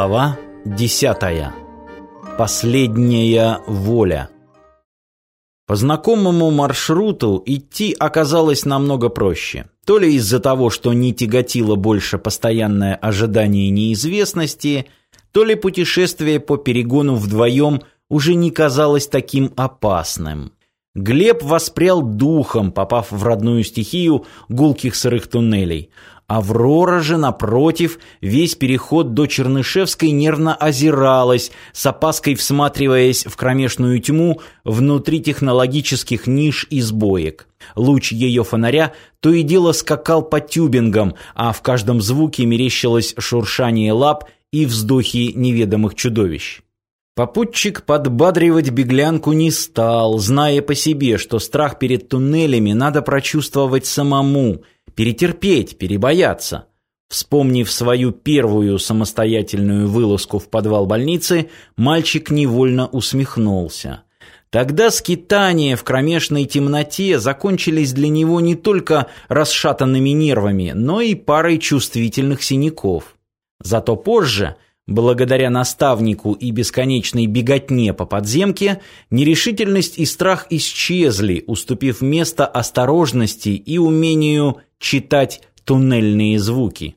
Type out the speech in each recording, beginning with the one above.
Глава десятая. Последняя воля. По знакомому маршруту идти оказалось намного проще. То ли из-за того, что не тяготило больше постоянное ожидание неизвестности, то ли путешествие по перегону вдвоем уже не казалось таким опасным. Глеб воспрял духом, попав в родную стихию гулких сырых туннелей. Аврора же, напротив, весь переход до Чернышевской нервно озиралась, с опаской всматриваясь в кромешную тьму внутри технологических ниш и сбоек. Луч ее фонаря то и дело скакал по тюбингам, а в каждом звуке мерещилось шуршание лап и вздохи неведомых чудовищ. Попутчик подбадривать беглянку не стал, зная по себе, что страх перед туннелями надо прочувствовать самому – перетерпеть, перебояться. Вспомнив свою первую самостоятельную вылазку в подвал больницы, мальчик невольно усмехнулся. Тогда скитания в кромешной темноте закончились для него не только расшатанными нервами, но и парой чувствительных синяков. Зато позже – Благодаря наставнику и бесконечной беготне по подземке, нерешительность и страх исчезли, уступив место осторожности и умению читать туннельные звуки.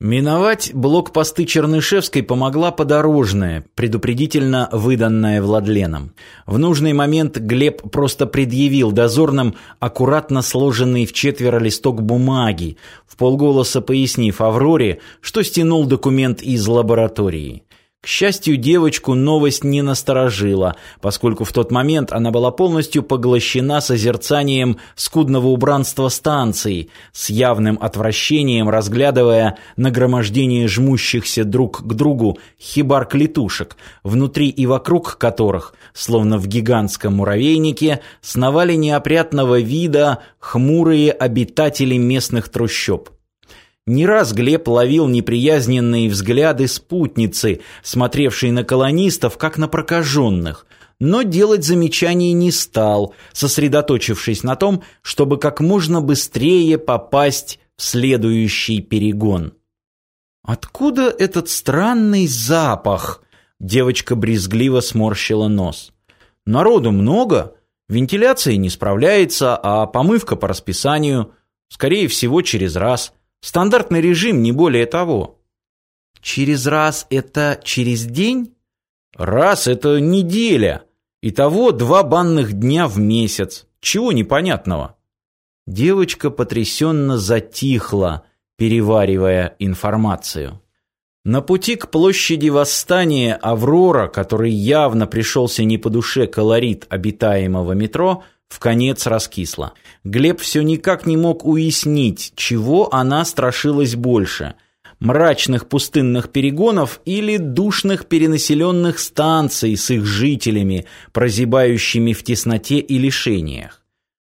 Миновать блокпосты Чернышевской помогла подорожная, предупредительно выданная Владленом. В нужный момент Глеб просто предъявил дозорным аккуратно сложенный в четверо листок бумаги, в полголоса пояснив Авроре, что стянул документ из лаборатории. К счастью, девочку новость не насторожила, поскольку в тот момент она была полностью поглощена созерцанием скудного убранства станции, с явным отвращением разглядывая нагромождение жмущихся друг к другу хибар-клетушек, внутри и вокруг которых, словно в гигантском муравейнике, сновали неопрятного вида хмурые обитатели местных трущоб. Не раз Глеб ловил неприязненные взгляды спутницы, смотревшей на колонистов, как на прокаженных, но делать замечаний не стал, сосредоточившись на том, чтобы как можно быстрее попасть в следующий перегон. «Откуда этот странный запах?» Девочка брезгливо сморщила нос. «Народу много, вентиляция не справляется, а помывка по расписанию, скорее всего, через раз». Стандартный режим, не более того. Через раз это через день? Раз это неделя. Итого два банных дня в месяц. Чего непонятного? Девочка потрясенно затихла, переваривая информацию. На пути к площади Восстания Аврора, который явно пришелся не по душе колорит обитаемого метро, в конец раскисла. Глеб все никак не мог уяснить, чего она страшилась больше – мрачных пустынных перегонов или душных перенаселенных станций с их жителями, прозябающими в тесноте и лишениях.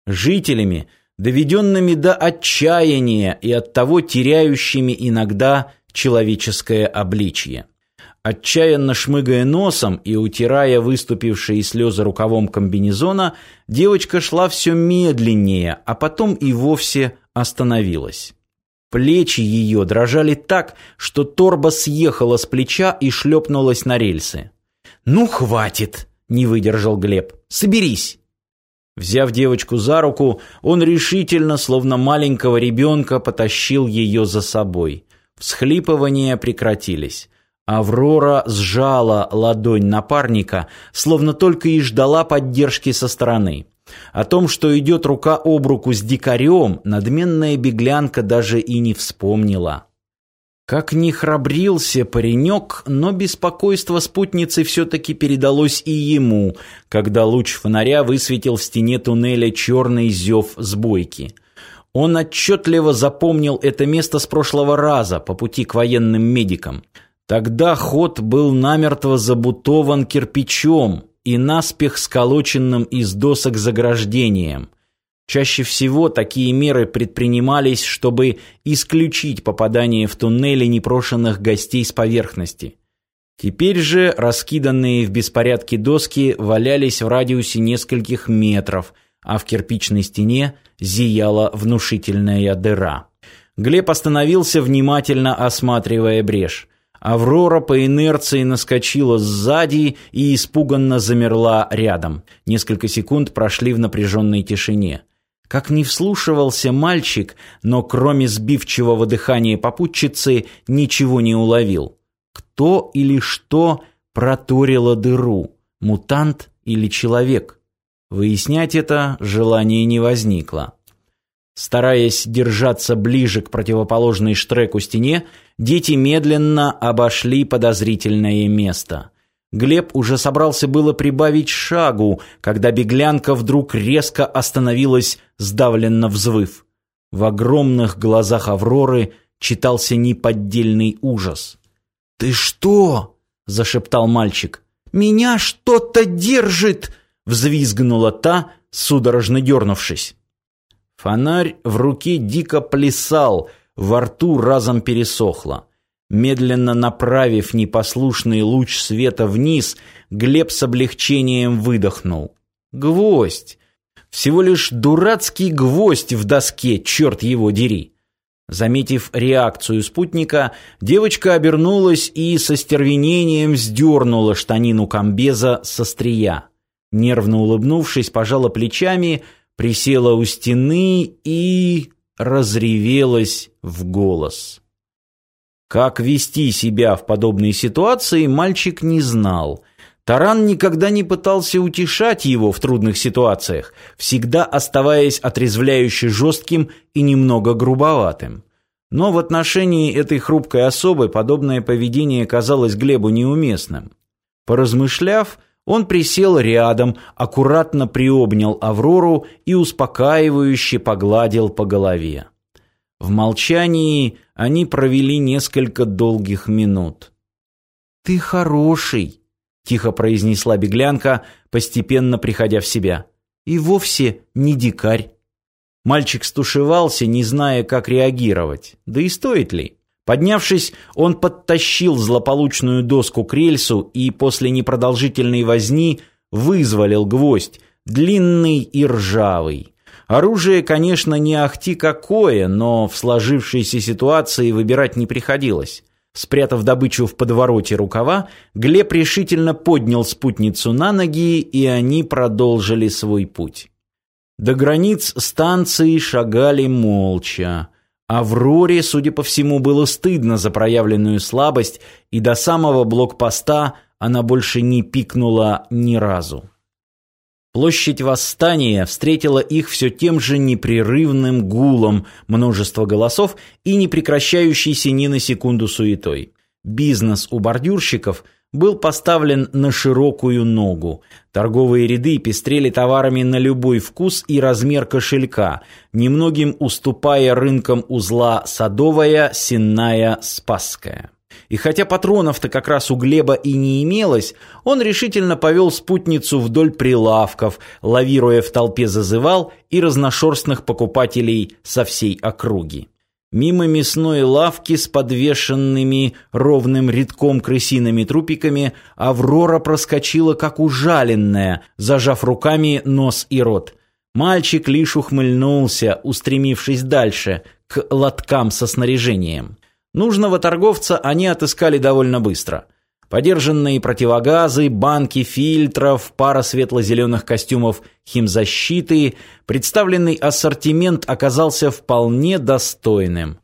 Жителями, доведенными до отчаяния и оттого теряющими иногда человеческое обличье. Отчаянно шмыгая носом и утирая выступившие слезы рукавом комбинезона, девочка шла все медленнее, а потом и вовсе остановилась. Плечи ее дрожали так, что торба съехала с плеча и шлепнулась на рельсы. «Ну, хватит!» — не выдержал Глеб. «Соберись!» Взяв девочку за руку, он решительно, словно маленького ребенка, потащил ее за собой. Всхлипывания прекратились. Аврора сжала ладонь напарника, словно только и ждала поддержки со стороны. О том, что идет рука об руку с дикарем, надменная беглянка даже и не вспомнила. Как ни храбрился паренек, но беспокойство спутницы все-таки передалось и ему, когда луч фонаря высветил в стене туннеля черный зев сбойки. Он отчетливо запомнил это место с прошлого раза по пути к военным медикам – Тогда ход был намертво забутован кирпичом и наспех сколоченным из досок заграждением. Чаще всего такие меры предпринимались, чтобы исключить попадание в туннели непрошенных гостей с поверхности. Теперь же раскиданные в беспорядке доски валялись в радиусе нескольких метров, а в кирпичной стене зияла внушительная дыра. Глеб остановился, внимательно осматривая брешь. Аврора по инерции наскочила сзади и испуганно замерла рядом. Несколько секунд прошли в напряженной тишине. Как не вслушивался мальчик, но кроме сбивчивого дыхания попутчицы ничего не уловил. Кто или что проторило дыру? Мутант или человек? Выяснять это желания не возникло. Стараясь держаться ближе к противоположной штреку стене, дети медленно обошли подозрительное место. Глеб уже собрался было прибавить шагу, когда беглянка вдруг резко остановилась, сдавленно взвыв. В огромных глазах Авроры читался неподдельный ужас. «Ты что?» – зашептал мальчик. «Меня что-то держит!» – взвизгнула та, судорожно дернувшись. Фонарь в руке дико плясал, во рту разом пересохло. Медленно направив непослушный луч света вниз, Глеб с облегчением выдохнул. Гвоздь! Всего лишь дурацкий гвоздь в доске, черт его дери! Заметив реакцию спутника, девочка обернулась и со стервенением сдернула штанину комбеза со стрия. Нервно улыбнувшись, пожала плечами – присела у стены и разревелась в голос. Как вести себя в подобной ситуации, мальчик не знал. Таран никогда не пытался утешать его в трудных ситуациях, всегда оставаясь отрезвляюще жестким и немного грубоватым. Но в отношении этой хрупкой особы подобное поведение казалось Глебу неуместным. Поразмышляв, он присел рядом, аккуратно приобнял Аврору и успокаивающе погладил по голове. В молчании они провели несколько долгих минут. «Ты хороший», — тихо произнесла беглянка, постепенно приходя в себя. «И вовсе не дикарь». Мальчик стушевался, не зная, как реагировать. Да и стоит ли? Поднявшись, он подтащил злополучную доску к рельсу и после непродолжительной возни вызволил гвоздь, длинный и ржавый. Оружие, конечно, не ахти какое, но в сложившейся ситуации выбирать не приходилось. Спрятав добычу в подвороте рукава, Глеб решительно поднял спутницу на ноги, и они продолжили свой путь. До границ станции шагали молча. Авроре, судя по всему, было стыдно за проявленную слабость, и до самого блокпоста она больше не пикнула ни разу. Площадь Восстания встретила их все тем же непрерывным гулом множества голосов и непрекращающейся ни на секунду суетой. Бизнес у бордюрщиков – был поставлен на широкую ногу. Торговые ряды пестрели товарами на любой вкус и размер кошелька, немногим уступая рынкам узла Садовая, Сенная, Спасская. И хотя патронов-то как раз у Глеба и не имелось, он решительно повел спутницу вдоль прилавков, лавируя в толпе зазывал и разношерстных покупателей со всей округи. Мимо мясной лавки с подвешенными ровным рядком крысиными трупиками Аврора проскочила как ужаленная, зажав руками нос и рот. Мальчик лишь ухмыльнулся, устремившись дальше, к лоткам со снаряжением. Нужного торговца они отыскали довольно быстро – Подержанные противогазы, банки фильтров, пара светло-зеленых костюмов химзащиты, представленный ассортимент оказался вполне достойным.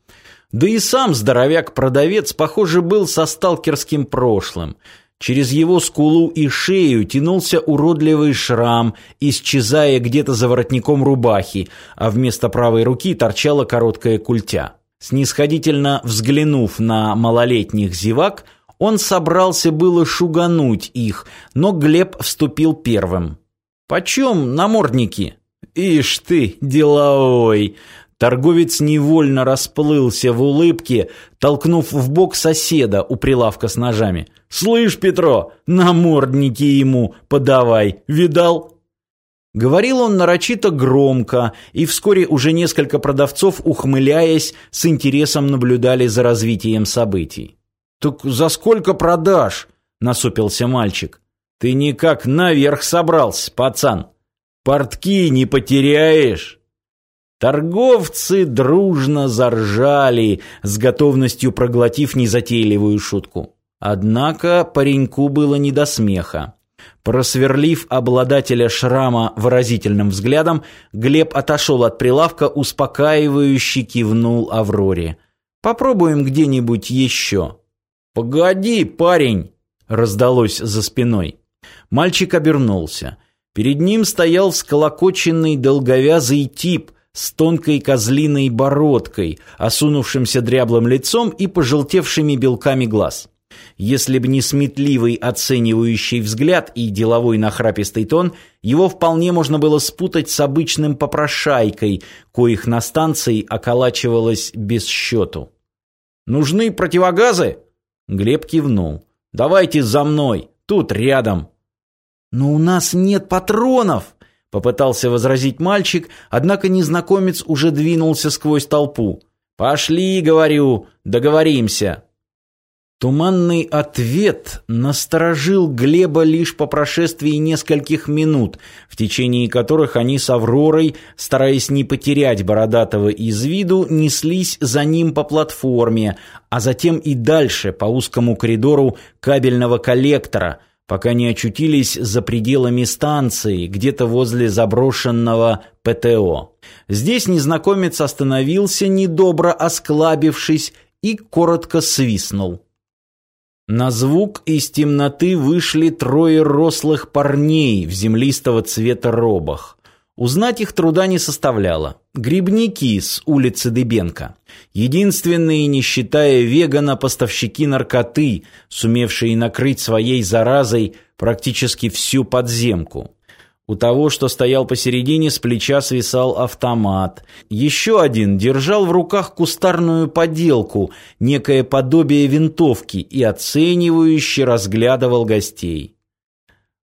Да и сам здоровяк-продавец, похоже, был со сталкерским прошлым. Через его скулу и шею тянулся уродливый шрам, исчезая где-то за воротником рубахи, а вместо правой руки торчала короткая культя. Снисходительно взглянув на малолетних зевак, он собрался было шугануть их, но Глеб вступил первым. «Почем намордники?» «Ишь ты, деловой!» Торговец невольно расплылся в улыбке, толкнув в бок соседа у прилавка с ножами. «Слышь, Петро, намордники ему подавай, видал?» Говорил он нарочито громко, и вскоре уже несколько продавцов, ухмыляясь, с интересом наблюдали за развитием событий. «Так за сколько продашь?» — насупился мальчик. «Ты никак наверх собрался, пацан. Портки не потеряешь». Торговцы дружно заржали, с готовностью проглотив незатейливую шутку. Однако пареньку было не до смеха. Просверлив обладателя шрама выразительным взглядом, Глеб отошел от прилавка, успокаивающе кивнул Авроре. «Попробуем где-нибудь еще». «Погоди, парень!» — раздалось за спиной. Мальчик обернулся. Перед ним стоял всколокоченный долговязый тип с тонкой козлиной бородкой, осунувшимся дряблым лицом и пожелтевшими белками глаз. Если б не сметливый оценивающий взгляд и деловой нахрапистый тон, его вполне можно было спутать с обычным попрошайкой, коих на станции околачивалось без счету. «Нужны противогазы?» Глеб кивнул. «Давайте за мной, тут рядом». «Но у нас нет патронов!» Попытался возразить мальчик, однако незнакомец уже двинулся сквозь толпу. «Пошли, говорю, договоримся». Туманный ответ насторожил Глеба лишь по прошествии нескольких минут, в течение которых они с Авророй, стараясь не потерять Бородатого из виду, неслись за ним по платформе, а затем и дальше по узкому коридору кабельного коллектора, пока не очутились за пределами станции, где-то возле заброшенного ПТО. Здесь незнакомец остановился, недобро осклабившись, и коротко свистнул. На звук из темноты вышли трое рослых парней в землистого цвета робах. Узнать их труда не составляло. Грибники с улицы Дыбенко. Единственные, не считая вегана, поставщики наркоты, сумевшие накрыть своей заразой практически всю подземку. У того, что стоял посередине, с плеча свисал автомат. Еще один держал в руках кустарную поделку, некое подобие винтовки, и оценивающе разглядывал гостей.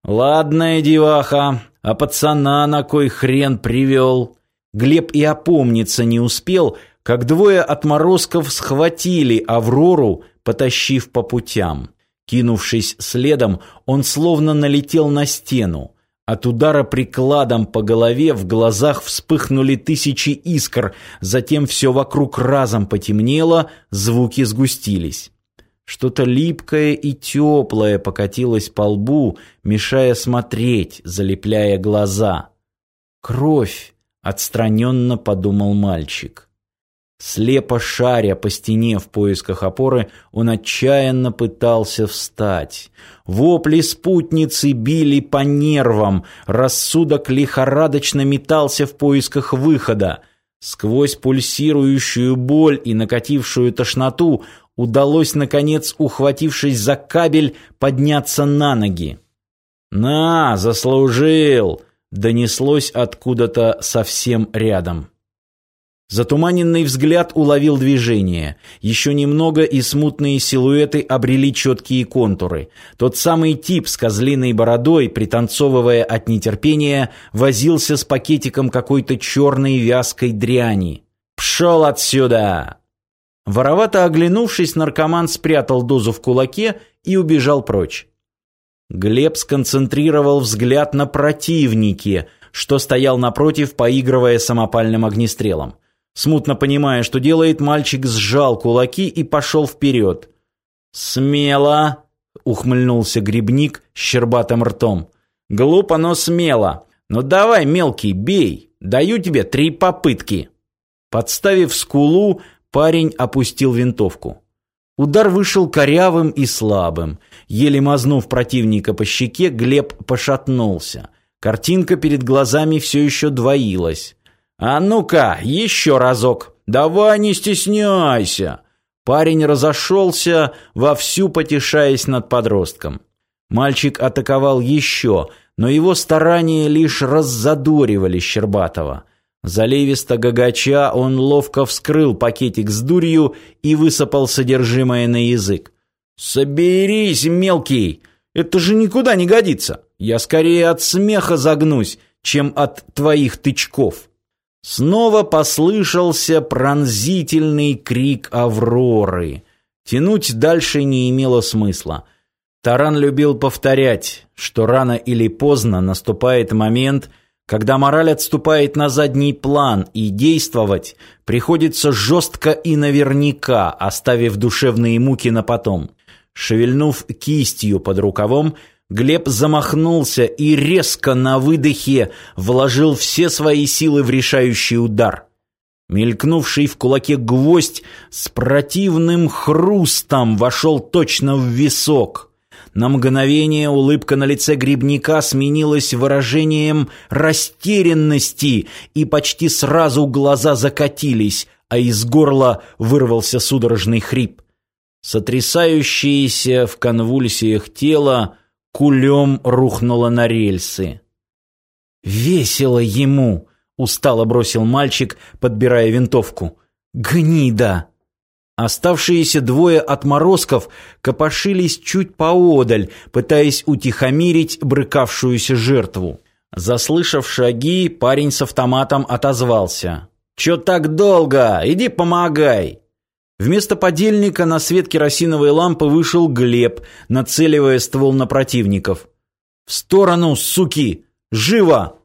«Ладная деваха, а пацана на кой хрен привел?» Глеб и опомниться не успел, как двое отморозков схватили Аврору, потащив по путям. Кинувшись следом, он словно налетел на стену. От удара прикладом по голове в глазах вспыхнули тысячи искр, затем все вокруг разом потемнело, звуки сгустились. Что-то липкое и теплое покатилось по лбу, мешая смотреть, залепляя глаза. «Кровь!» — отстраненно подумал мальчик. Слепо шаря по стене в поисках опоры, он отчаянно пытался встать. Вопли спутницы били по нервам, рассудок лихорадочно метался в поисках выхода. Сквозь пульсирующую боль и накатившую тошноту удалось, наконец, ухватившись за кабель, подняться на ноги. «На, заслужил!» — донеслось откуда-то совсем рядом. Затуманенный взгляд уловил движение. Еще немного, и смутные силуэты обрели четкие контуры. Тот самый тип с козлиной бородой, пританцовывая от нетерпения, возился с пакетиком какой-то черной вязкой дряни. «Пшел отсюда!» Воровато оглянувшись, наркоман спрятал дозу в кулаке и убежал прочь. Глеб сконцентрировал взгляд на противнике, что стоял напротив, поигрывая самопальным огнестрелом. Смутно понимая, что делает, мальчик сжал кулаки и пошел вперед. «Смело!» — ухмыльнулся грибник щербатым ртом. «Глупо, но смело. Ну давай, мелкий, бей. Даю тебе три попытки». Подставив скулу, парень опустил винтовку. Удар вышел корявым и слабым. Еле мазнув противника по щеке, Глеб пошатнулся. Картинка перед глазами все еще двоилась. «А ну-ка, еще разок! Давай не стесняйся!» Парень разошелся, вовсю потешаясь над подростком. Мальчик атаковал еще, но его старания лишь раззадоривали Щербатова. Заливисто гагача он ловко вскрыл пакетик с дурью и высыпал содержимое на язык. «Соберись, мелкий! Это же никуда не годится! Я скорее от смеха загнусь, чем от твоих тычков!» Снова послышался пронзительный крик Авроры. Тянуть дальше не имело смысла. Таран любил повторять, что рано или поздно наступает момент, Когда мораль отступает на задний план и действовать, приходится жестко и наверняка, оставив душевные муки на потом. Шевельнув кистью под рукавом, Глеб замахнулся и резко на выдохе вложил все свои силы в решающий удар. Мелькнувший в кулаке гвоздь с противным хрустом вошел точно в висок. На мгновение улыбка на лице грибника сменилась выражением растерянности, и почти сразу глаза закатились, а из горла вырвался судорожный хрип. Сотрясающееся в конвульсиях тело кулем рухнуло на рельсы. «Весело ему!» — устало бросил мальчик, подбирая винтовку. «Гнида!» Оставшиеся двое отморозков копошились чуть поодаль, пытаясь утихомирить брыкавшуюся жертву. Заслышав шаги, парень с автоматом отозвался. «Чё так долго? Иди помогай!» Вместо подельника на свет керосиновой лампы вышел Глеб, нацеливая ствол на противников. «В сторону, суки! Живо!»